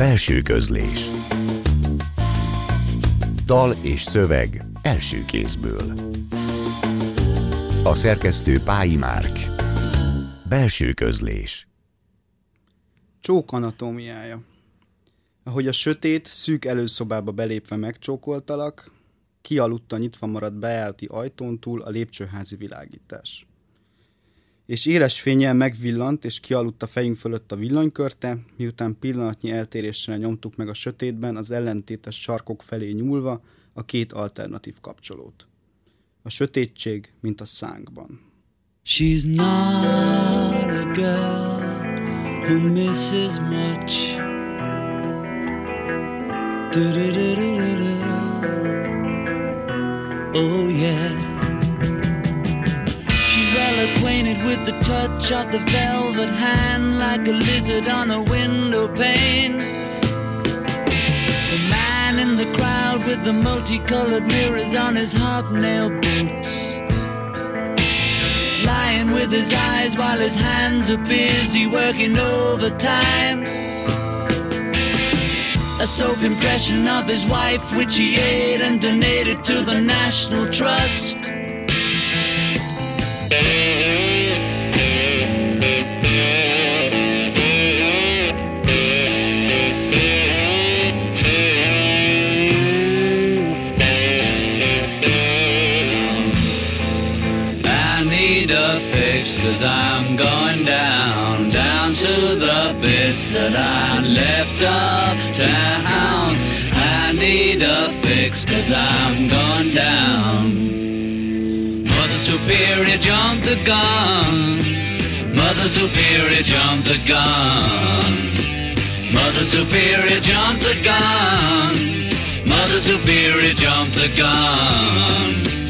Belső közlés. Dal és szöveg első kézből. A szerkesztő Pályi Márk. Belső közlés. Csók anatómiája Ahogy a sötét, szűk előszobába belépve megcsókoltalak, kialudta nyitva maradt bejárti ajtón túl a lépcsőházi világítás és éles fényel megvillant, és kialudt a fejünk fölött a villanykörte, miután pillanatnyi eltéréssel nyomtuk meg a sötétben az ellentétes sarkok felé nyúlva a két alternatív kapcsolót. A sötétség, mint a szánkban. She's not a girl who misses much. Oh yeah. Acquainted with the touch of the velvet hand like a lizard on a window pane. The man in the crowd with the multicolored mirrors on his hobnail boots. Lying with his eyes while his hands are busy working overtime. A soap impression of his wife, which he ate and donated to the National Trust. Cause I'm going down, down to the bits that I left uptown. I need a fix cause I'm going down. Mother Superior jumped the gun. Mother Superior jumped the gun. Mother Superior jumped the gun. Mother Superior jumped the gun.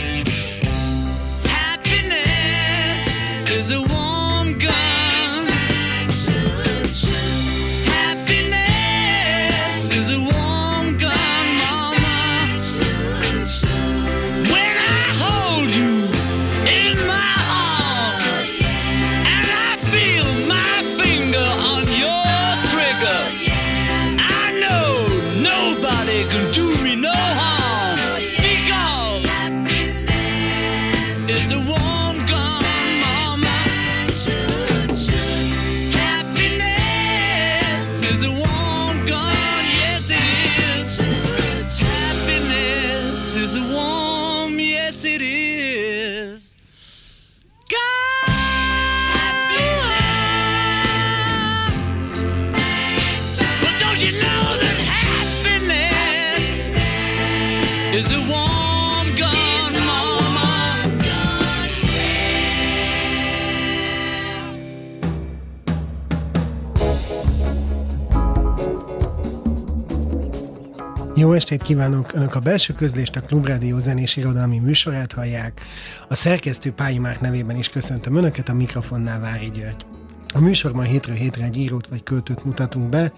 Jó estét kívánok! Önök a belső közlést, a Klubrádió zenés irodalmi műsorát hallják. A szerkesztő Pályi Márk nevében is köszöntöm Önöket, a mikrofonnál Vári György. A műsorban hétről hétre egy írót vagy költőt mutatunk be,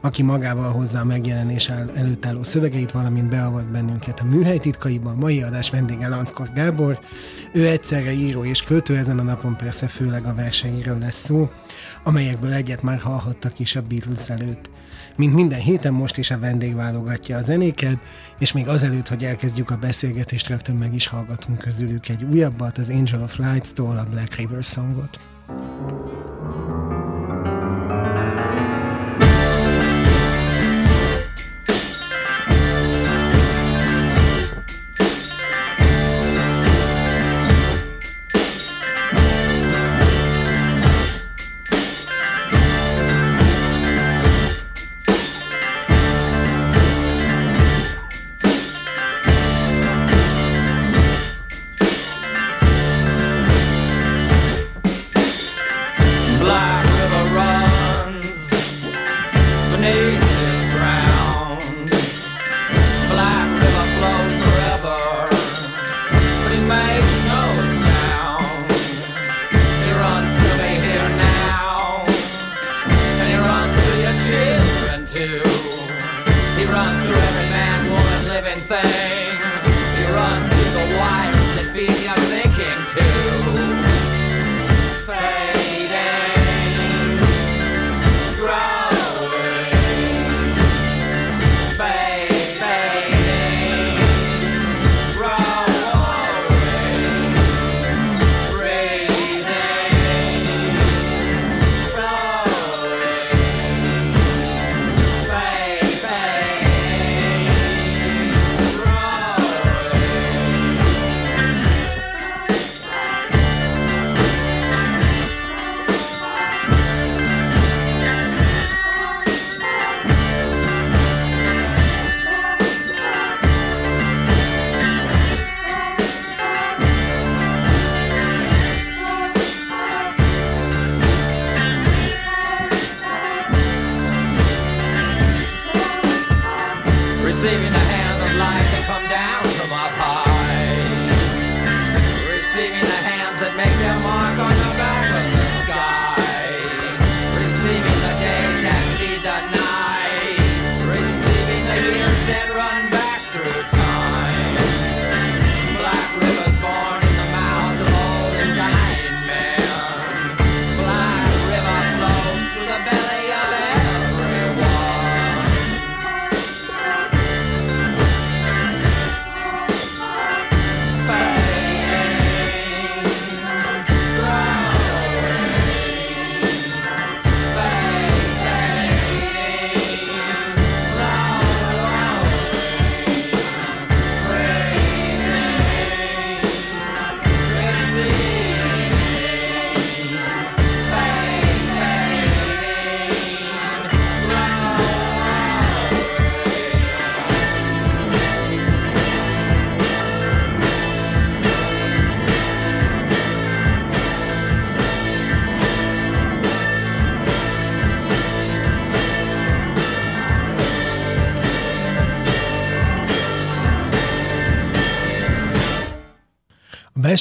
aki magával hozza a megjelenés előtt álló szövegeit, valamint beavat bennünket a műhely titkaiba. A mai adás vendége Lanckor Gábor. Ő egyszerre író és költő, ezen a napon persze főleg a verseiről lesz szó, amelyekből egyet már hallhattak is a Beatles előtt. Mint minden héten most is a vendég válogatja a zenéket, és még azelőtt, hogy elkezdjük a beszélgetést, rögtön meg is hallgatunk közülük egy újabbat, az Angel of Lights-tól a Black River Songot.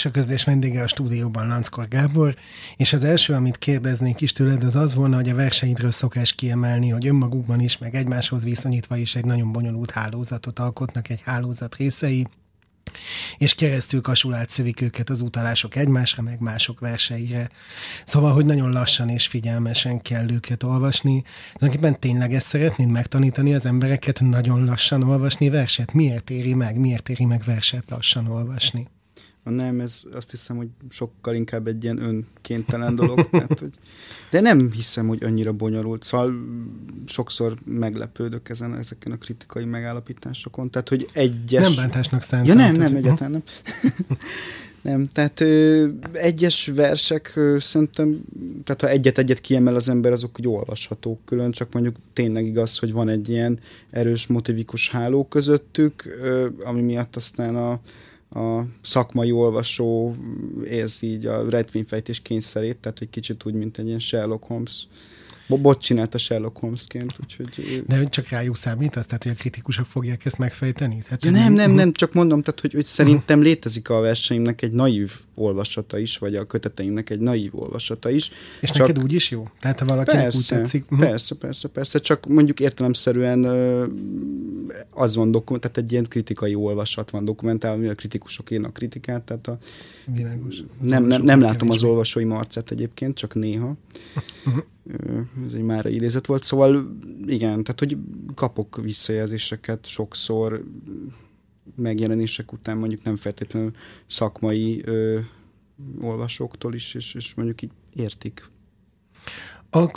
Belső közlés vendége a stúdióban Lanckor Gábor, és az első, amit kérdeznék is tőled, az az volna, hogy a verseidről szokás kiemelni, hogy önmagukban is, meg egymáshoz viszonyítva is egy nagyon bonyolult hálózatot alkotnak egy hálózat részei, és keresztül kasulát szövik őket az utalások egymásra, meg mások verseire. Szóval, hogy nagyon lassan és figyelmesen kell őket olvasni. Tulajdonképpen tényleg ezt szeretnéd megtanítani az embereket nagyon lassan olvasni verset? Miért éri meg? Miért éri meg verset lassan olvasni? Nem, ez azt hiszem, hogy sokkal inkább egy ilyen önkéntelen dolog. tehát, hogy, de nem hiszem, hogy annyira bonyolult. Szóval sokszor meglepődök ezen, ezeken a kritikai megállapításokon. Tehát, hogy egyes... Nem bántásnak szánt. Ja nem, nem, egyáltalán nem. nem, tehát ö, egyes versek ö, szerintem, tehát ha egyet-egyet kiemel az ember, azok úgy olvashatók külön, csak mondjuk tényleg igaz, hogy van egy ilyen erős motivikus háló közöttük, ö, ami miatt aztán a a szakmai olvasó érzi így a rejtvényfejtés kényszerét, tehát egy kicsit úgy, mint egy ilyen Sherlock Holmes Bot csinálta Sherlock Holmesként, úgyhogy... De csak rájuk számít az, tehát hogy a kritikusok fogják ezt megfejteni? Tehát, ja, nem, nem, nem, csak mondom, tehát, hogy, hogy szerintem uh-huh. létezik a versenynek egy naív olvasata is, vagy a köteteimnek egy naív olvasata is. És csak... neked úgy is jó? Tehát ha valakinek persze, úgy tetszik? Uh-huh. Persze, persze, persze, csak mondjuk értelemszerűen az van dokument, tehát egy ilyen kritikai olvasat van dokumentálva, a kritikusok írnak kritikát, tehát a... Világos. Nem, nem, nem látom az olvasói marcet egyébként, csak néha. Ez egy már idézet volt, szóval igen, tehát hogy kapok visszajelzéseket sokszor megjelenések után, mondjuk nem feltétlenül szakmai ö, olvasóktól is, és, és mondjuk így értik.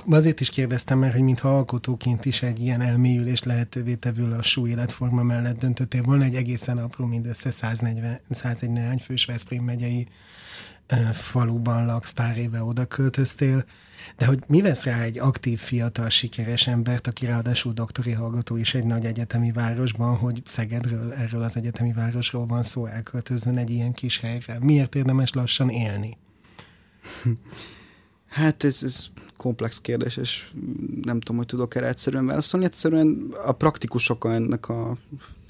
Azért is kérdeztem, mert hogy mintha alkotóként is egy ilyen elmélyülést lehetővé tevő lassú életforma mellett döntöttél volna, egy egészen apró, mindössze 140, 101 néhány fős Veszprém megyei faluban laksz, pár éve oda költöztél, de hogy mi vesz rá egy aktív, fiatal, sikeres embert, aki ráadásul doktori hallgató is egy nagy egyetemi városban, hogy Szegedről, erről az egyetemi városról van szó, elköltözön egy ilyen kis helyre. Miért érdemes lassan élni? Hát ez, ez komplex kérdés, és nem tudom, hogy tudok erre egyszerűen válaszolni. Egyszerűen a praktikusok ennek a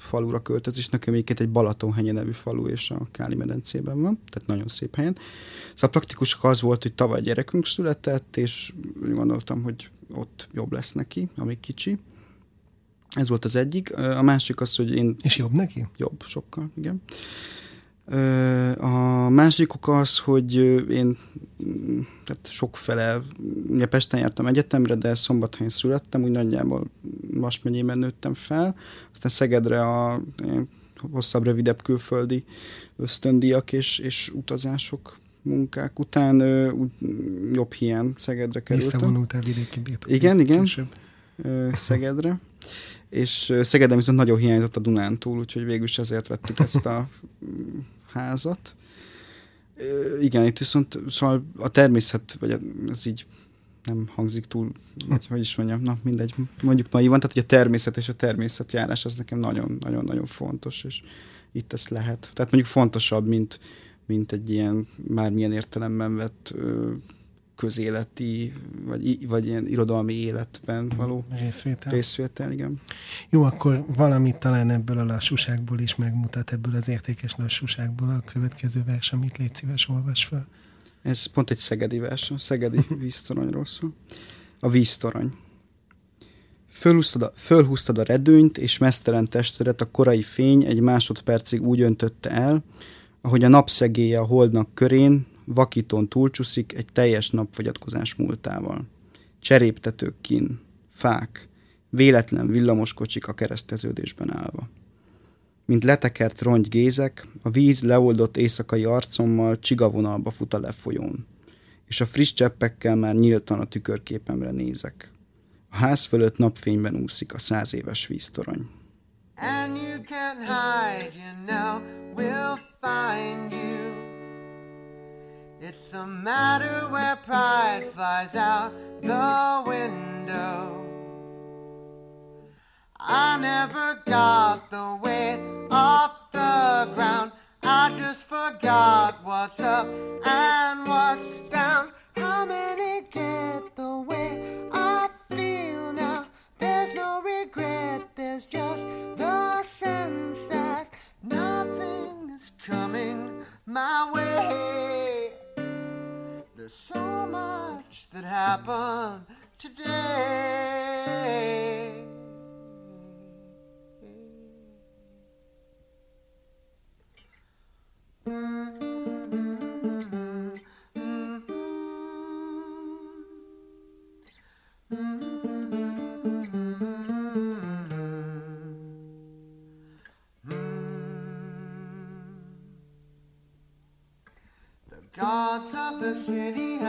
falura költözés, nekem egyébként egy Balatonhenye nevű falu, és a Káli medencében van, tehát nagyon szép helyen. Szóval praktikus az volt, hogy tavaly gyerekünk született, és gondoltam, hogy ott jobb lesz neki, amíg kicsi. Ez volt az egyik. A másik az, hogy én... És jobb neki? Jobb, sokkal, igen. A másik oka az, hogy én tehát sokfele, ugye Pesten jártam egyetemre, de Szombathelyen születtem, úgy nagyjából Vas megyében nőttem fel, aztán Szegedre a hosszabb, rövidebb külföldi ösztöndiak és, és utazások munkák után ö, jobb hiány Szegedre kerültem. Visszavonultál vidéki birtok. Igen, igen, később. Szegedre és Szegeden viszont nagyon hiányzott a Dunántúl, úgyhogy végül is ezért vettük ezt a házat. Igen, itt viszont szóval a természet, vagy ez így nem hangzik túl, vagy hogy is mondjam, na mindegy, mondjuk van, tehát hogy a természet és a természetjárás az nekem nagyon-nagyon-nagyon fontos, és itt ezt lehet. Tehát mondjuk fontosabb, mint, mint egy ilyen bármilyen értelemben vett közéleti, vagy, vagy ilyen irodalmi életben való részvétel. részvétel, igen. Jó, akkor valamit talán ebből a lassúságból is megmutat, ebből az értékes lassúságból a következő vers, amit légy szíves, olvas fel. Ez pont egy szegedi vers, a szegedi víztoronyról szól. A víztorony. Fölhúztad a, fölhúztad a redőnyt, és mesztelen testedet a korai fény egy másodpercig úgy öntötte el, ahogy a napszegélye a holdnak körén, vakíton túlcsúszik egy teljes napfogyatkozás múltával. Cseréptetők kin, fák, véletlen villamoskocsik a kereszteződésben állva. Mint letekert rongy-gézek, a víz leoldott éjszakai arcommal csigavonalba fut a lefolyón, és a friss cseppekkel már nyíltan a tükörképemre nézek. A ház fölött napfényben úszik a száz éves víztorony. And you can hide, you know, we'll find you. It's a matter where pride flies out the window. I never got the weight off the ground. I just forgot what's up and what's down. How many get the way I feel now? There's no regret, there's just the sense that nothing is coming my way. There's so much that happened today. Mm.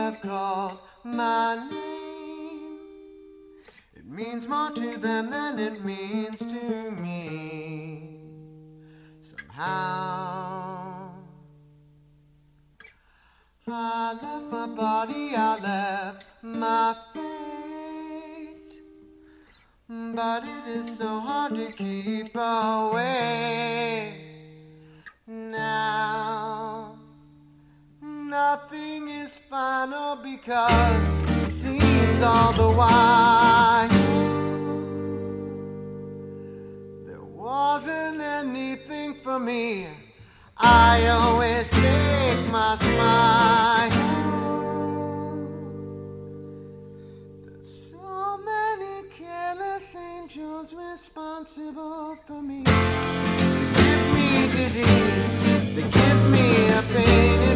Have called my name. It means more to them than it means to me. Somehow, I left my body, I left my fate. But it is so hard to keep away Nothing is final because it seems all the while there wasn't anything for me. I always take my smile. There's so many careless angels responsible for me. They give me disease, they give me a pain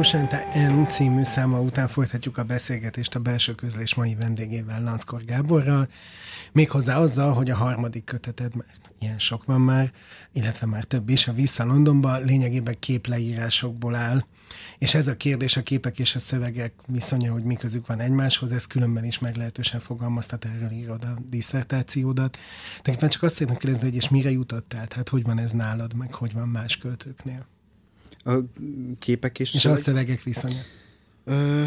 Frusciante N című száma után folytatjuk a beszélgetést a belső közlés mai vendégével, Lanckor Gáborral, méghozzá azzal, hogy a harmadik köteted, mert ilyen sok van már, illetve már több is, a Vissza Londonba lényegében képleírásokból áll, és ez a kérdés, a képek és a szövegek viszonya, hogy mi közük van egymáshoz, ez különben is meglehetősen fogalmaztat, erről írod a diszertációdat. Tehát csak azt szeretném kérdezni, hogy és mire jutottál? Tehát hogy van ez nálad, meg hogy van más költőknél? A képek és, És a szövegek viszonya. Ö,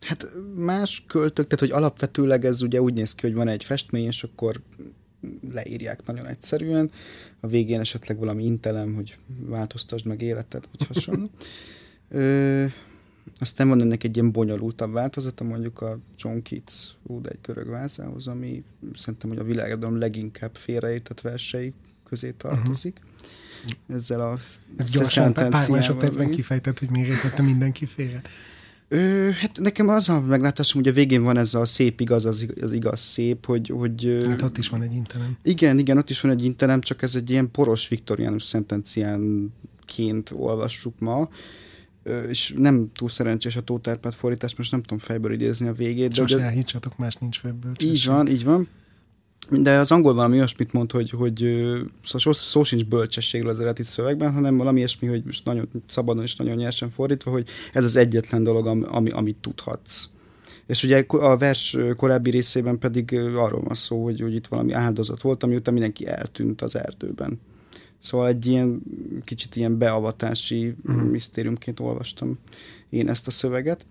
hát más költők, tehát hogy alapvetőleg ez ugye úgy néz ki, hogy van egy festmény, és akkor leírják nagyon egyszerűen. A végén esetleg valami intelem, hogy változtasd meg életed, vagy hasonló. Ö, aztán van ennek egy ilyen bonyolultabb változata, mondjuk a John Keats Óda egy görög vázához, ami szerintem, hogy a világodon leginkább félreértett versei közé tartozik. Uh-huh. Ezzel a Ez gyorsan, pár másodpercben kifejtett, hogy miért értette mindenki félre. Ö, hát nekem az a meglátásom, hogy a végén van ez a szép igaz, az, az igaz szép, hogy, hogy Hát ott is van egy internet. igen, igen, ott is van egy internem, csak ez egy ilyen poros viktoriánus szentenciánként olvassuk ma, és nem túl szerencsés a Tótárpát fordítás, most nem tudom fejből idézni a végét. De Sose ugye, elhittsatok, más nincs webből. így van, így van. De az angol valami olyasmit mond, hogy, hogy szóval szó, szó sincs bölcsességről az eredeti szövegben, hanem valami ilyesmi, hogy most nagyon szabadon és nagyon nyersen fordítva, hogy ez az egyetlen dolog, ami, ami, amit tudhatsz. És ugye a vers korábbi részében pedig arról van szó, hogy, hogy itt valami áldozat volt, ami után mindenki eltűnt az erdőben. Szóval egy ilyen kicsit ilyen beavatási uh-huh. misztériumként olvastam én ezt a szöveget.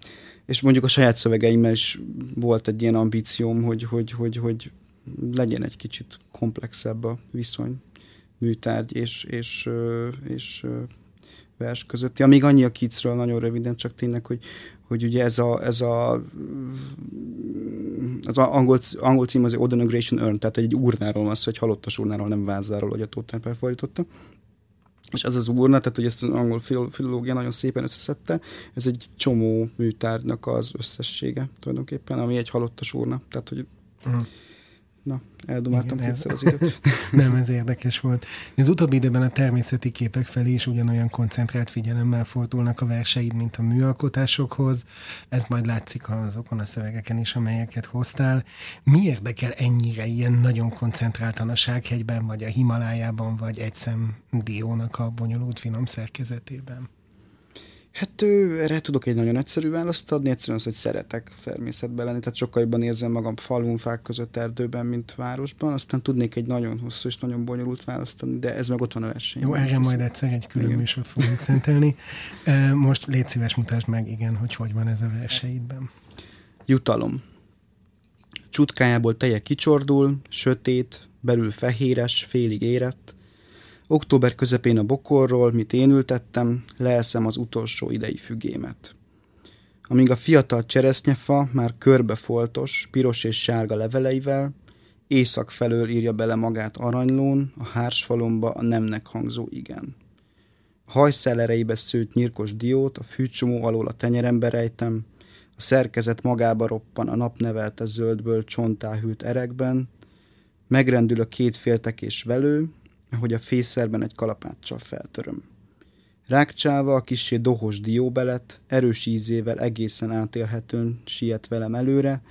És mondjuk a saját szövegeimmel is volt egy ilyen ambícióm, hogy, hogy, hogy, hogy legyen egy kicsit komplexebb a viszony műtárgy és, és, és vers közötti. Amíg annyi a kicről, nagyon röviden, csak tényleg, hogy, hogy ugye ez a, ez a az angol, angol cím az Odenogration Urn, tehát egy urnáról van szó, egy halottas urnáról, nem vázáról, hogy a Tóth fordította. És ez az urna, tehát hogy ezt az angol fil- filológia nagyon szépen összeszedte, ez egy csomó műtárgynak az összessége tulajdonképpen, ami egy halottas urna. Tehát, hogy Mhm. Na, eldumáltam Igen, kétszer az időt. Nem, ez érdekes volt. Az utóbbi időben a természeti képek felé is ugyanolyan koncentrált figyelemmel fordulnak a verseid, mint a műalkotásokhoz. Ez majd látszik azokon a szövegeken is, amelyeket hoztál. Mi érdekel ennyire ilyen nagyon koncentráltan a Sághegyben, vagy a Himalájában, vagy egy szem diónak a bonyolult finom szerkezetében? Hát ő, erre tudok egy nagyon egyszerű választ adni, egyszerűen az, hogy szeretek természetben lenni, tehát sokkal jobban érzem magam falun, fák között, erdőben, mint városban. Aztán tudnék egy nagyon hosszú és nagyon bonyolult választ adni, de ez meg ott van a verseny. Jó, erre majd egyszer egy külön Igen. műsort fogunk szentelni. Most légy szíves, mutasd meg, igen, hogy hogy van ez a verseidben. Jutalom. Csutkájából teje kicsordul, sötét, belül fehéres, félig érett. Október közepén a bokorról, mit én ültettem, leeszem az utolsó idei fügémet. Amíg a fiatal cseresznyefa már körbefoltos, piros és sárga leveleivel, észak felől írja bele magát aranylón, a hársfalomba a nemnek hangzó igen. A hajszellereibe szőtt nyirkos diót a fűcsomó alól a tenyerembe rejtem, a szerkezet magába roppan a napnevelte zöldből csontáhűlt erekben, megrendül a két féltekés velő, ahogy a fészerben egy kalapáccsal feltöröm. Rákcsálva a kissé dohos dióbelet, erős ízével egészen átélhetőn siet velem előre,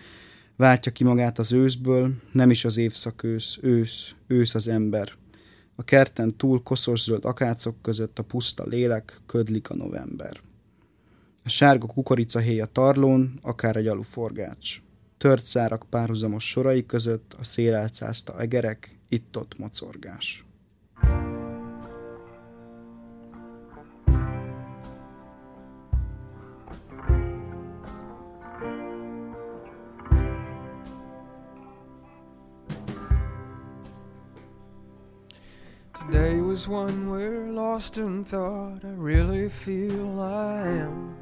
váltja ki magát az őszből, nem is az évszak ősz, ősz, ősz az ember. A kerten túl koszos zöld akácok között a puszta lélek, ködlik a november. A sárga kukoricahéj a tarlón, akár egy aluforgács. Tört szárak párhuzamos sorai között a szél elcázta egerek, itt-ott mocorgás. Today was one where lost in thought. I really feel I am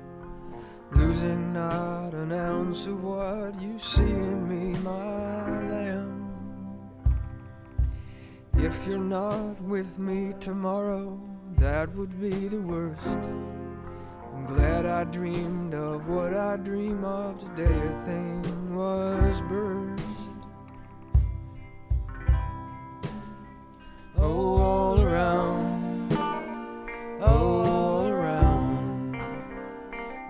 losing not an ounce of what you see in me, my lamb. If you're not with me tomorrow, that would be the worst. I'm glad I dreamed of what I dream of today. A thing was burst. Oh, all around, oh, all around,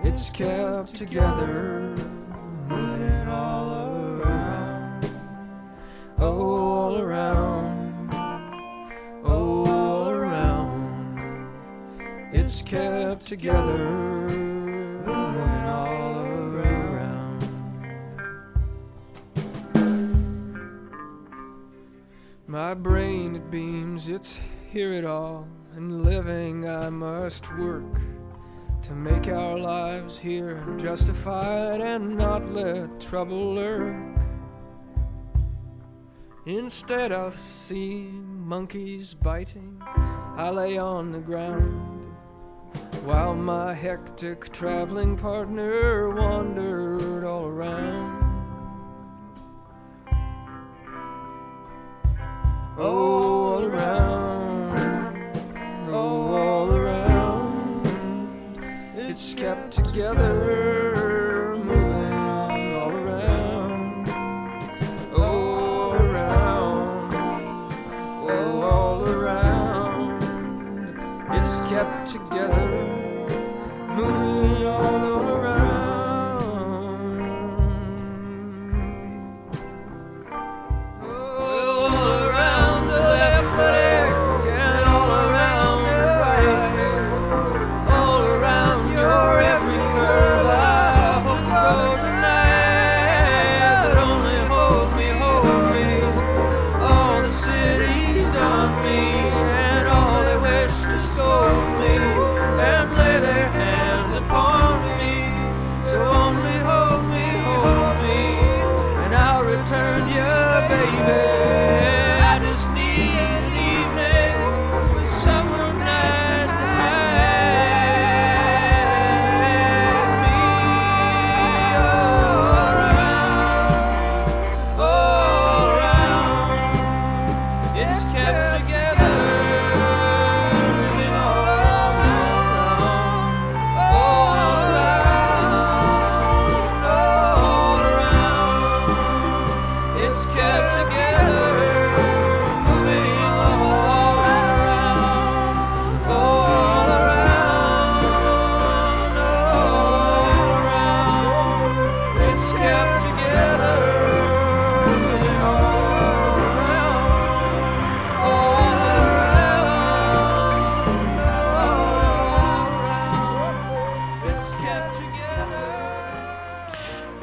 it's kept together, moving all around. Oh, all around, oh, all around, it's kept together, My brain it beams, it's hear it all, and living I must work to make our lives here justified and not let trouble lurk. Instead of seeing monkeys biting, I lay on the ground while my hectic traveling partner wandered all around. All around, oh, all around, it's kept together, moving on all around. Oh, around, oh, all around, it's kept together, moving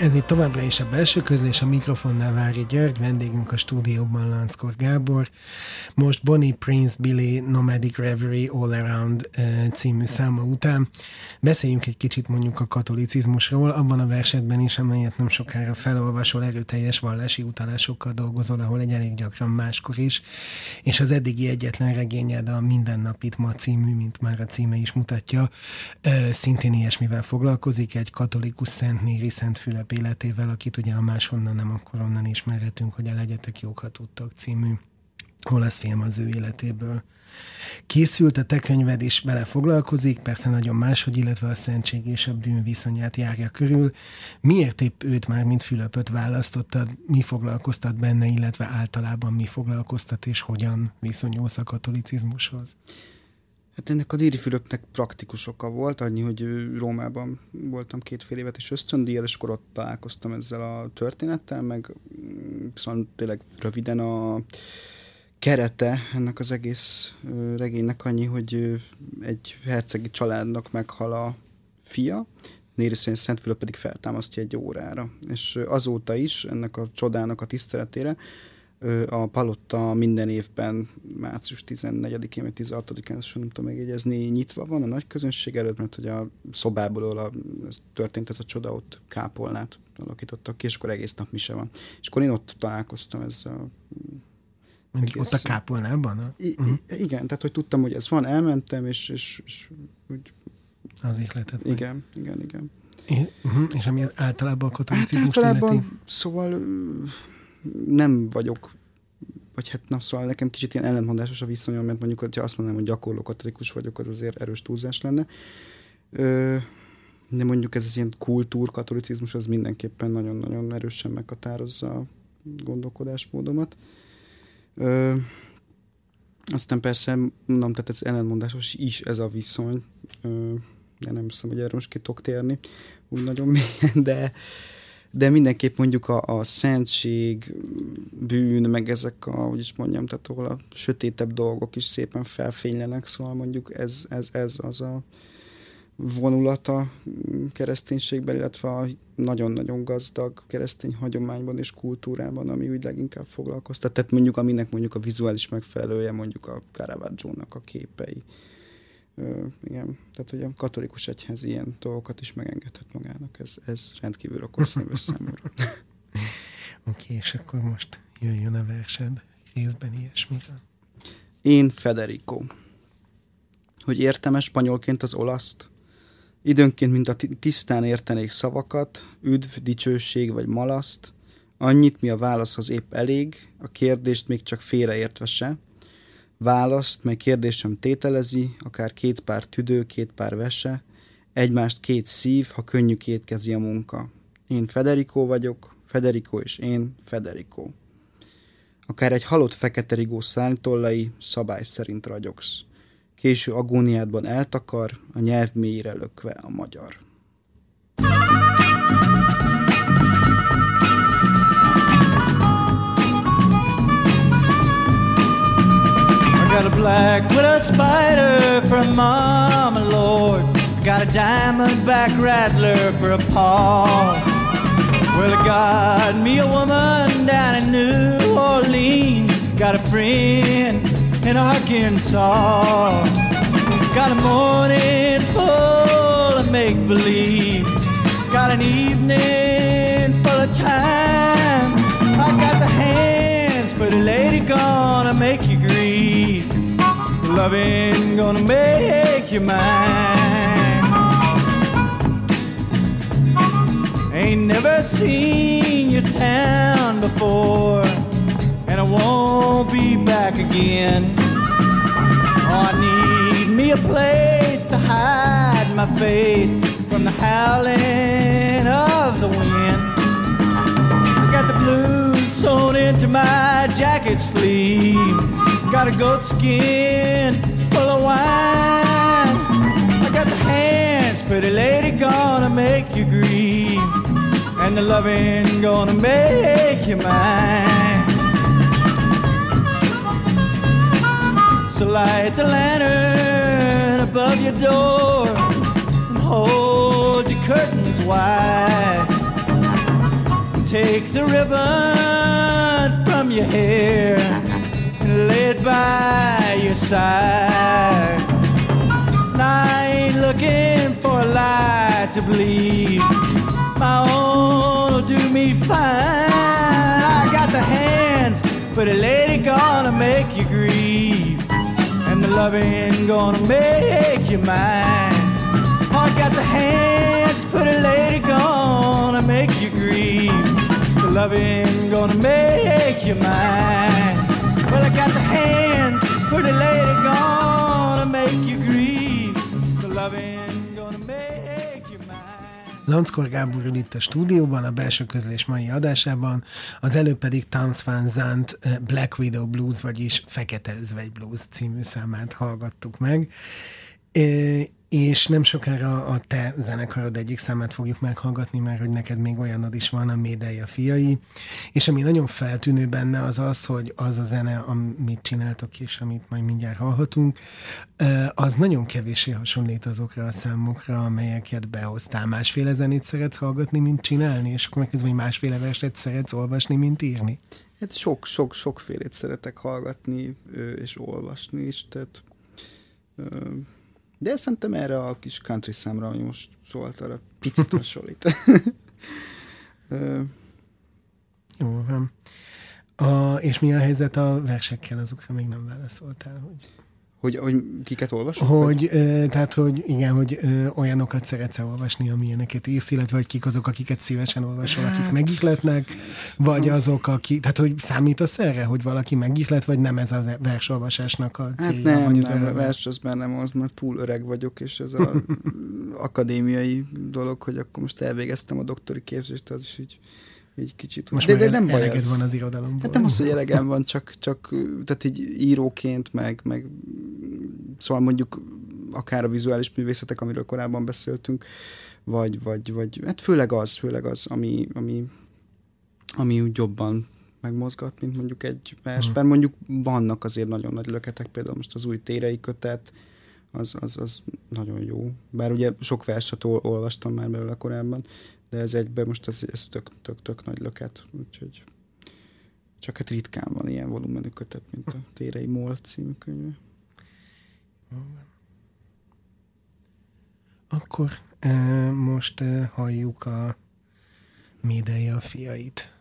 itt továbbra is a belső közlés, a mikrofonnál Vári György, vendégünk a stúdióban Lanckor Gábor. Most Bonnie Prince Billy Nomadic Reverie All Around eh, című száma után beszéljünk egy kicsit mondjuk a katolicizmusról, abban a versetben is, amelyet nem sokára felolvasol, erőteljes vallási utalásokkal dolgozol, ahol egy elég gyakran máskor is, és az eddigi egyetlen regényed a Mindennapit ma című, mint már a címe is mutatja, eh, szintén ilyesmivel foglalkozik, egy katolikus Szent Néri Szent Fülöp életével, akit ugye a máshonnan nem akkor onnan ismerhetünk, hogy a Legyetek jók, ha tudtok című olasz film az ő életéből. Készült a te könyved is, bele foglalkozik, persze nagyon máshogy, illetve a szentség és a bűn viszonyát járja körül. Miért épp őt már, mint Fülöpöt választottad, mi foglalkoztat benne, illetve általában mi foglalkoztat, és hogyan viszonyulsz a katolicizmushoz? Hát ennek a Déri Fülöpnek praktikus oka volt, annyi, hogy Rómában voltam két fél évet és ösztöndíjjal, és akkor ott találkoztam ezzel a történettel, meg mm, szóval tényleg röviden a kerete ennek az egész regénynek annyi, hogy egy hercegi családnak meghal a fia, Néri Szent Fülöp pedig feltámasztja egy órára. És azóta is ennek a csodának a tiszteletére a Palotta minden évben március 14-én vagy 16-án, ezt sem nem tudom megjegyezni, nyitva van a nagy közönség előtt, mert hogy a szobából, a, ez történt ez a csoda, ott kápolnát alakítottak ki, és akkor egész nap mise van. És akkor én ott találkoztam ezzel. Mondjuk Egész- ott a kápolnában? I- I- igen, tehát hogy tudtam, hogy ez van, elmentem, és, és, és úgy, Az ihletet. igen, igen, igen. I- uh-huh. És ami általában a Hát katolicizmus illeti? általában, szóval ö, nem vagyok, vagy hát na, szóval nekem kicsit ilyen ellentmondásos a viszonyom, mert mondjuk, hogyha azt mondanám, hogy gyakorló katolikus vagyok, az azért erős túlzás lenne. Ö, de mondjuk ez az ilyen kultúr, katolicizmus, az mindenképpen nagyon-nagyon erősen meghatározza a gondolkodásmódomat. Ö, aztán persze, mondom, tehát ez ellentmondásos is ez a viszony, ö, de nem hiszem, hogy erről most ki tudok térni úgy nagyon mélyen, de, de mindenképp mondjuk a, a szentség, bűn, meg ezek a, hogy is mondjam, tehát ahol a sötétebb dolgok is szépen felfénylenek, szóval mondjuk ez, ez, ez az a vonulata kereszténységben, illetve a nagyon-nagyon gazdag keresztény hagyományban és kultúrában, ami úgy leginkább foglalkoztat. Tehát mondjuk, aminek mondjuk a vizuális megfelelője, mondjuk a Caravaggio-nak a képei. Igen, tehát hogy a katolikus egyház ilyen dolgokat is megengedhet magának. Ez, ez rendkívül okoszínűs számomra. Oké, és akkor most jöjjön a versed részben ilyesmiről. Én Federico. Hogy értem-e spanyolként az olaszt? Időnként, mint a ti- tisztán értenék szavakat, üdv, dicsőség vagy malaszt, annyit, mi a válaszhoz épp elég, a kérdést még csak félreértve se. Választ, mely kérdésem tételezi, akár két pár tüdő, két pár vese, egymást két szív, ha könnyű kétkezi a munka. Én Federico vagyok, Federico és én Federico. Akár egy halott fekete rigó szárnytollai szabály szerint ragyogsz. Késő agóniádban eltakar, a nyelv mélyre lökve a magyar. Got a black widow spider for a mama, Lord. Got a diamondback rattler for a paw. Well, I got me a woman down in New Orleans. Got a friend in Arkansas. Got a morning full of make believe. Got an evening full of time. I got the hands, but a lady gonna make you grieve. Loving gonna make you mine. Ain't never seen your town before, and I won't be back again. Oh, I need me a place to hide my face from the howling of the wind. I got the blues sewn into my jacket sleeve. Got a goat skin full of wine. I got the hands, pretty lady, gonna make you grieve. And the loving gonna make you mine. So light the lantern above your door and hold your curtains wide. take the ribbon from your hair and lay it by your side. And I ain't looking for a lie to believe. My own will do me fine. I got the hands, but a lady gonna make you grieve. And the loving gonna make you mine. I got the hands, but a lady gonna make you grieve. The loving gonna make you mine. Well, I got the hands, a lady gonna make you grieve. The loving gonna make you mine. Lanckor Gábor itt a stúdióban, a belső közlés mai adásában, az előbb pedig Towns Van Zandt eh, Black Widow Blues, vagyis Fekete Özvegy Blues című számát hallgattuk meg. Eh, és nem sokára a te zenekarod egyik számát fogjuk meghallgatni, mert hogy neked még olyanod is van, a Médelja fiai, és ami nagyon feltűnő benne az az, hogy az a zene, amit csináltok és amit majd mindjárt hallhatunk, az nagyon kevéssé hasonlít azokra a számokra, amelyeket behoztál. Másféle zenét szeretsz hallgatni, mint csinálni, és akkor megkezdve, hogy másféle verset szeretsz olvasni, mint írni. Hát sok, sok, sokfélét szeretek hallgatni és olvasni is, tehát de szerintem erre a kis country számra, ami most szólt, arra picit hasonlít. Jó van. A, és mi a helyzet a versekkel, azokra még nem válaszoltál, hogy, hogy, hogy kiket vagy? hogy ö, tehát, hogy igen, hogy ö, olyanokat szeretsz olvasni, amilyeneket írsz, illetve hogy kik azok, akiket szívesen olvasol, Hát. akik megihletnek, vagy azok, akik, tehát, hogy számítasz erre, hogy valaki megihlet, vagy nem ez a versolvasásnak a Hát célja, nem, vagy az nem, a vers az már nem az, mert túl öreg vagyok, és ez a akadémiai dolog, hogy akkor most elvégeztem a doktori képzést, az is így, így kicsit... Most de, de nem baj ez. van az irodalomból. Hát nem az, hogy elegem van, csak, csak tehát így íróként, meg, meg szóval mondjuk akár a vizuális művészetek, amiről korábban beszéltünk, vagy, vagy, vagy hát főleg az, főleg az, ami, ami, ami úgy jobban megmozgat, mint mondjuk egy vers. Mert mondjuk vannak azért nagyon nagy löketek, például most az új térei kötet, az, az, az nagyon jó. Bár ugye sok verset ol- olvastam már belőle korábban, de ez egyben most ez, ez tök, tök, tök nagy löket, úgyhogy csak hát ritkán van ilyen volumenű kötet, mint a Térei Mol című könyve. Akkor e, most e, halljuk a Médeia fiait.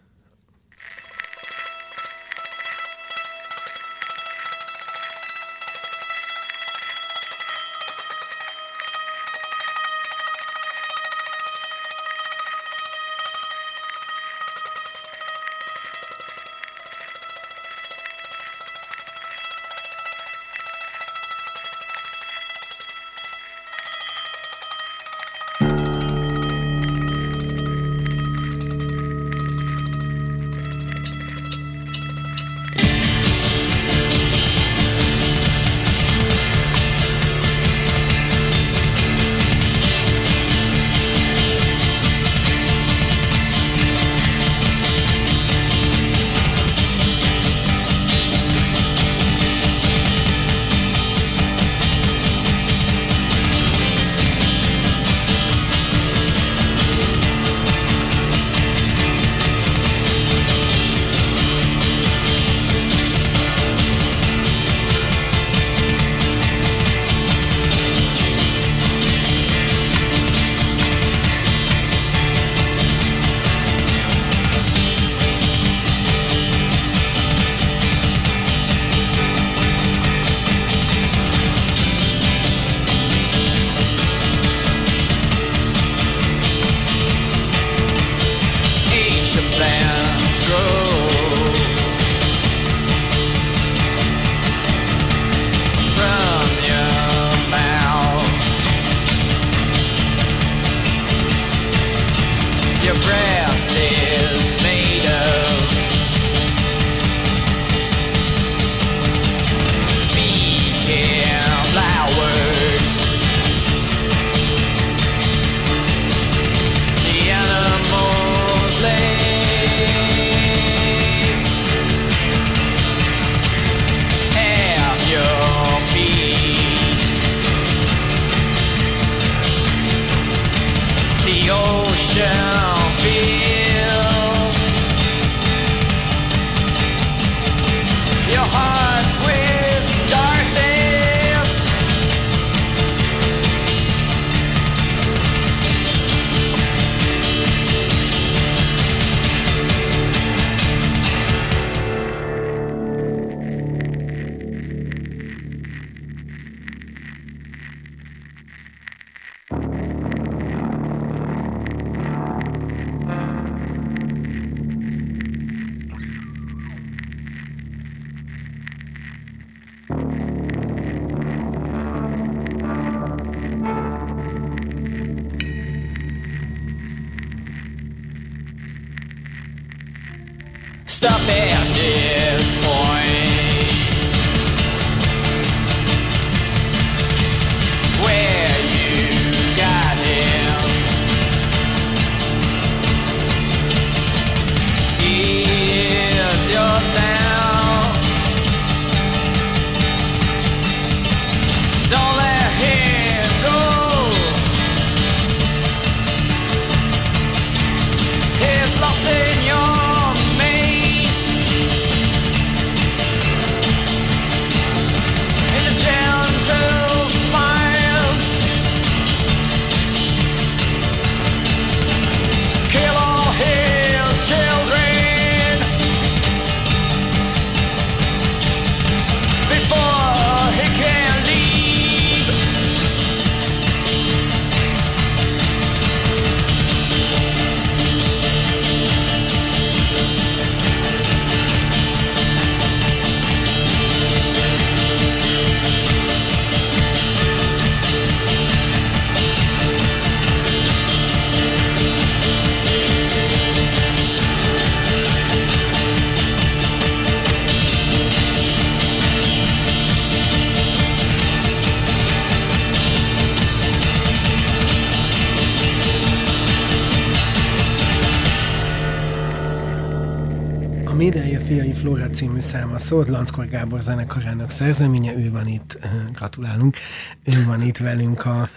Szólt Lanckor Gábor zenekarának szerzeménye, ő van itt, gratulálunk, ő van itt velünk a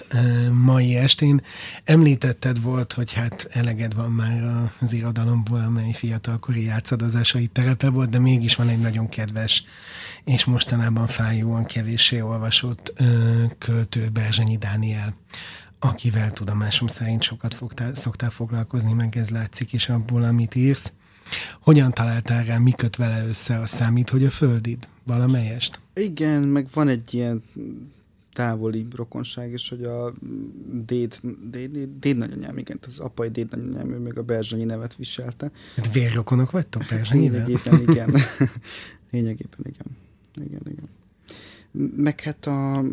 mai estén. Említetted volt, hogy hát eleged van már az irodalomból, amely fiatalkori játszadozásai terepe volt, de mégis van egy nagyon kedves és mostanában fájóan kevéssé olvasott költő Berzsenyi Dániel akivel tudomásom szerint sokat fogtál, szoktál foglalkozni, meg ez látszik is abból, amit írsz. Hogyan találtál rá, mi köt vele össze a számít, hogy a földid? Valamelyest? Igen, meg van egy ilyen távoli rokonság is, hogy a déd, déd, déd, déd nagyanyám, igen, az apai déd nagyanyám, ő még a Berzsanyi nevet viselte. Hát vérrokonok vagytok Berzsenyivel? Lényegében igen. Lényegében igen. Igen, igen. Meg hát a,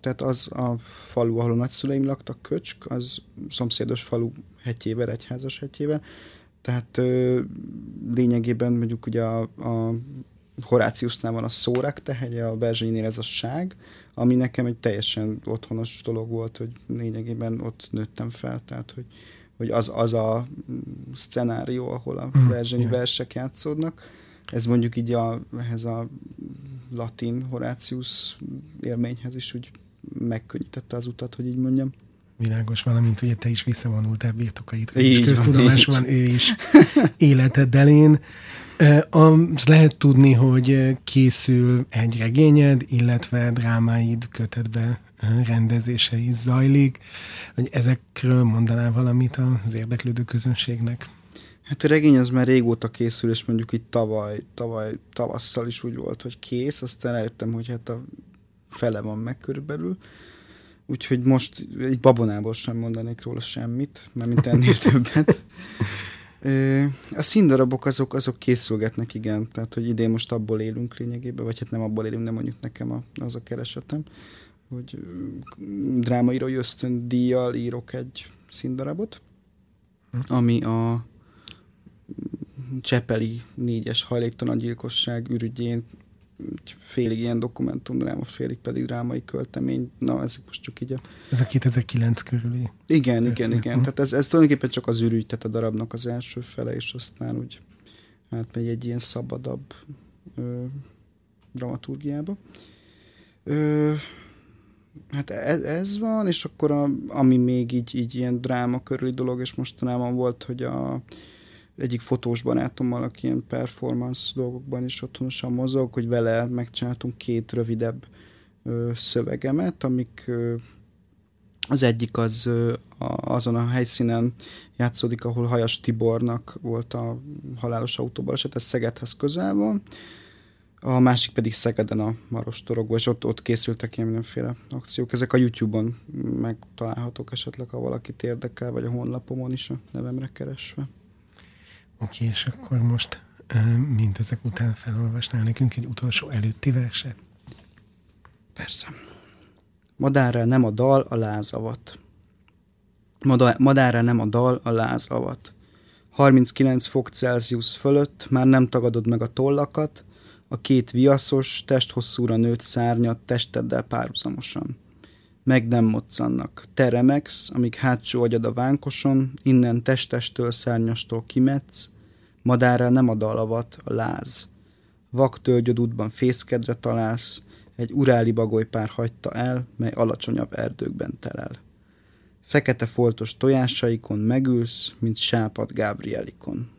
tehát az a falu, ahol a nagyszüleim laktak, Köcsk, az szomszédos falu hetyével, egyházas hetyével. Tehát ö, lényegében mondjuk ugye a, a Horáciusnál van a Szórak tehegye, a Berzsenyinél ez a ság, ami nekem egy teljesen otthonos dolog volt, hogy lényegében ott nőttem fel, tehát hogy, hogy az, az a szcenárió, ahol a Mhm, Berzsenyi igen. versek játszódnak. Ez mondjuk így a, ehhez a latin Horácius élményhez is úgy megkönnyítette az utat, hogy így mondjam. Világos, valamint ugye te is visszavonultál birtokaidra, és van, köztudomás így. van ő is életed elén. Ö, Azt lehet tudni, hogy készül egy regényed, illetve drámáid kötetbe rendezése is zajlik, hogy ezekről mondanál valamit az érdeklődő közönségnek? Hát a regény az már régóta készül, és mondjuk itt tavaly, tavaly tavasszal is úgy volt, hogy kész, aztán rájöttem, hogy hát a fele van meg körülbelül. Úgyhogy most egy babonából sem mondanék róla semmit, mert mint ennél többet. A színdarabok azok, azok készülgetnek, igen. Tehát, hogy idén most abból élünk lényegében, vagy hát nem abból élünk, de mondjuk nekem a, az a keresetem, hogy drámaírói ösztöndíjjal írok egy színdarabot, ami a Csepeli négyes hajléktalan gyilkosság ürügyén félig ilyen dokumentumdráma, félig pedig drámai költemény. Na, ez most csak így a... Ez a 2009 körüli. Igen, igen, igen. Tehát ez, ez tulajdonképpen csak az ürügy, tehát a darabnak az első fele, és aztán úgy hát megy egy ilyen szabadabb ö, dramaturgiába. Ö, hát ez, ez van, és akkor a, ami még így, így ilyen dráma körüli dolog, és mostanában volt, hogy a egyik fotós barátommal, aki ilyen performance dolgokban is otthonosan mozog, hogy vele megcsináltunk két rövidebb ö, szövegemet, amik ö, az egyik az ö, a, azon a helyszínen játszódik, ahol Hajas Tibornak volt a halálos autóbaleset, ez Szegedhez közel van. A másik pedig Szegeden a Marostorokban, és ott, ott készültek ilyen mindenféle akciók. Ezek a YouTube-on megtalálhatók esetleg, ha valakit érdekel, vagy a honlapomon is a nevemre keresve. Oké, és akkor most ö, mindezek után felolvasnál nekünk egy utolsó előtti verset? Persze. Madárra nem a dal, a lázavat. Mada- Madárra nem a dal, a lázavat. 39 fok Celsius fölött már nem tagadod meg a tollakat, a két viaszos, testhosszúra nőtt szárnyat testeddel párhuzamosan. Meg nem moccannak. Te amíg hátsó agyad a vánkoson, innen testestől, szárnyastól kimetsz, madárra nem ad alavat, a láz. Vak tölgyöd útban fészkedre találsz, egy uráli bagolypár hagyta el, mely alacsonyabb erdőkben telel. Fekete foltos tojásaikon megülsz, mint sápad Gábrielikon.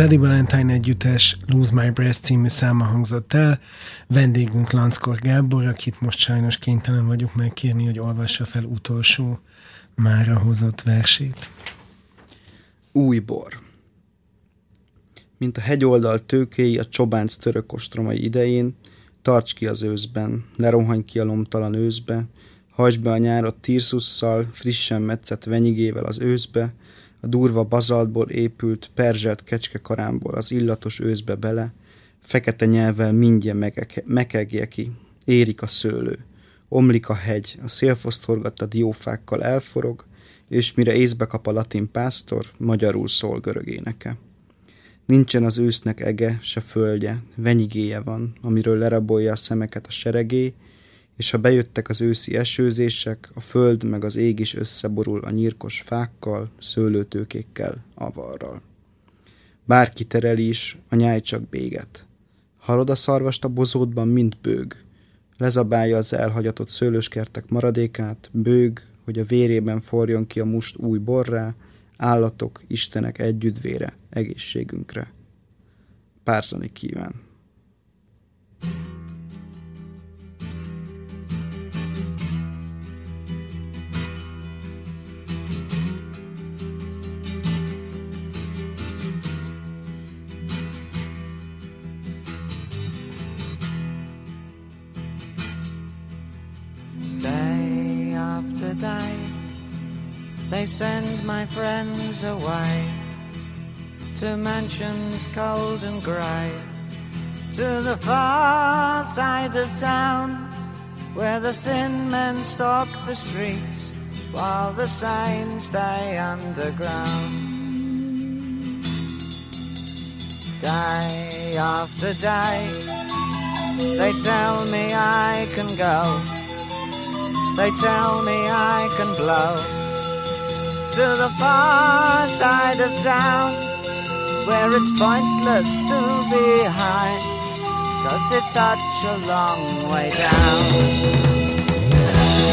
Bloody Valentine együttes Lose My Breath című száma hangzott el. Vendégünk Lanckor Gábor, akit most sajnos kénytelen vagyok megkérni, hogy olvassa fel utolsó mára hozott versét. Új bor. Mint a hegyoldal tőkéi a csobánc török ostromai idején, tarts ki az őszben, ne rohanj ki a lomtalan őszbe, hajtsd be a nyárot tirszusszal, frissen metszett venyigével az őszbe, a durva bazaltból épült, perzselt kecskekarámból az illatos őszbe bele, fekete nyelvvel mindje megeke- mekegje ki, érik a szőlő, omlik a hegy, a szélfosztorgatta diófákkal elforog, és mire észbe kap a latin pásztor, magyarul szól görög. Nincsen az ősznek ege, se földje, venyigéje van, amiről lerabolja a szemeket a seregé, és ha bejöttek az őszi esőzések, a föld meg az ég is összeborul a nyírkos fákkal, szőlőtőkékkel, avarral. Bárki tereli is, a nyáj csak béget. Hallod a szarvast a bozótban, mint bőg. Lezabálja az elhagyatott szőlőskertek maradékát, bőg, hogy a vérében forjon ki a must új borrá, állatok, istenek együttvére, egészségünkre. Párzani kíván. Day they send my friends away to mansions cold and grey, to the far side of town where the thin men stalk the streets while the sane stay underground. Day after day, they tell me I can go. They tell me I can blow to the far side of town where it's pointless to be high cause it's such a long way down.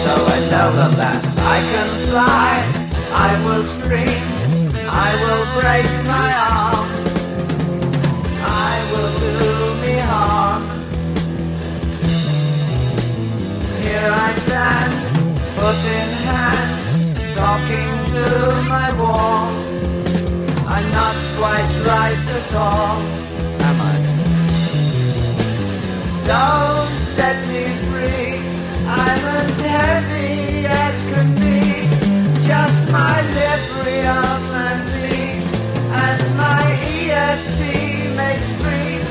So I tell them that I can fly, I will scream, I will break my arm, I will do me harm. Here I stand, foot in hand, talking to my wall. I'm not quite right at all, am I? Don't set me free, I'm as heavy as can be. Just my librium and me, and my EST makes three,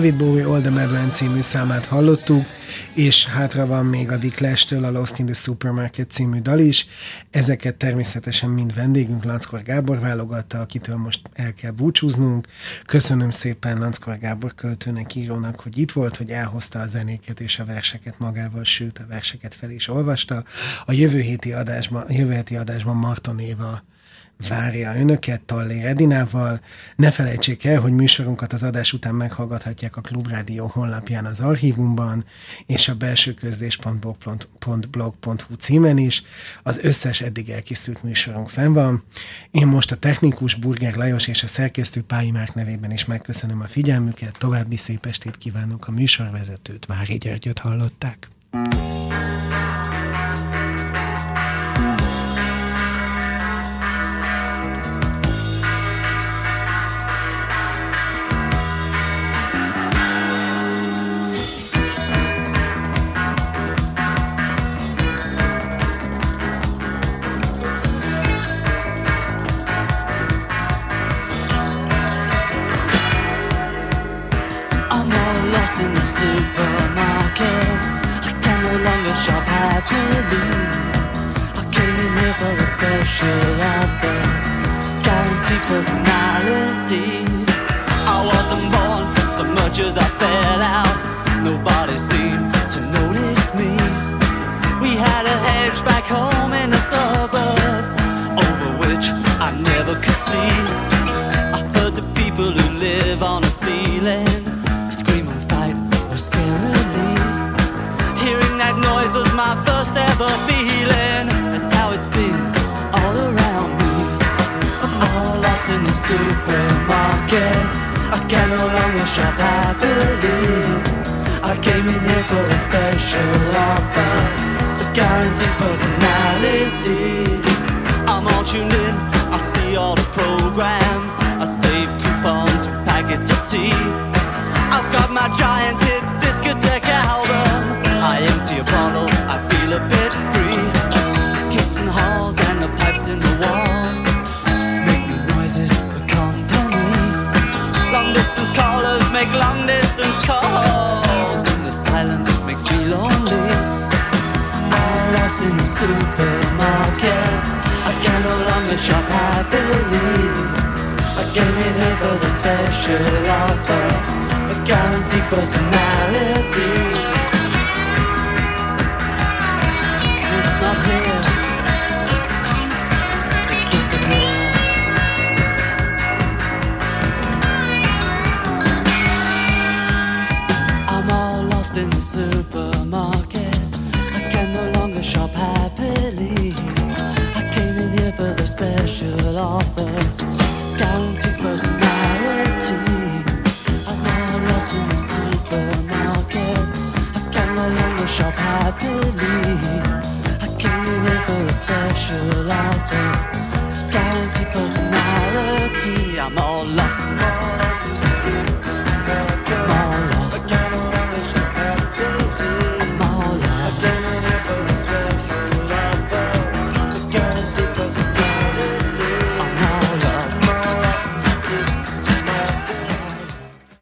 David Bowie All the Madman című számát hallottuk, és hátra van még a The Clash-től a Lost in the Supermarket című dal is. Ezeket természetesen mind vendégünk Lanckor Gábor válogatta, akitől most el kell búcsúznunk. Köszönöm szépen Lanckor Gábor költőnek, írónak, hogy itt volt, hogy elhozta a zenéket és a verseket magával, sőt a verseket fel is olvasta. A jövő héti adásban, jövő heti adásban Marton Éva várja önöket Tallér Edinával. Ne felejtsék el, hogy műsorunkat az adás után meghallgathatják a Klubrádió honlapján az archívumban, és a belső közlés.blog.hu címen is. Az összes eddig elkészült műsorunk fenn van. Én most a technikus Burger Lajos és a szerkesztő Pályi Márk nevében is megköszönöm a figyelmüket. További szép estét kívánok a műsorvezetőt, Vári Györgyöt hallották. I'm was a night.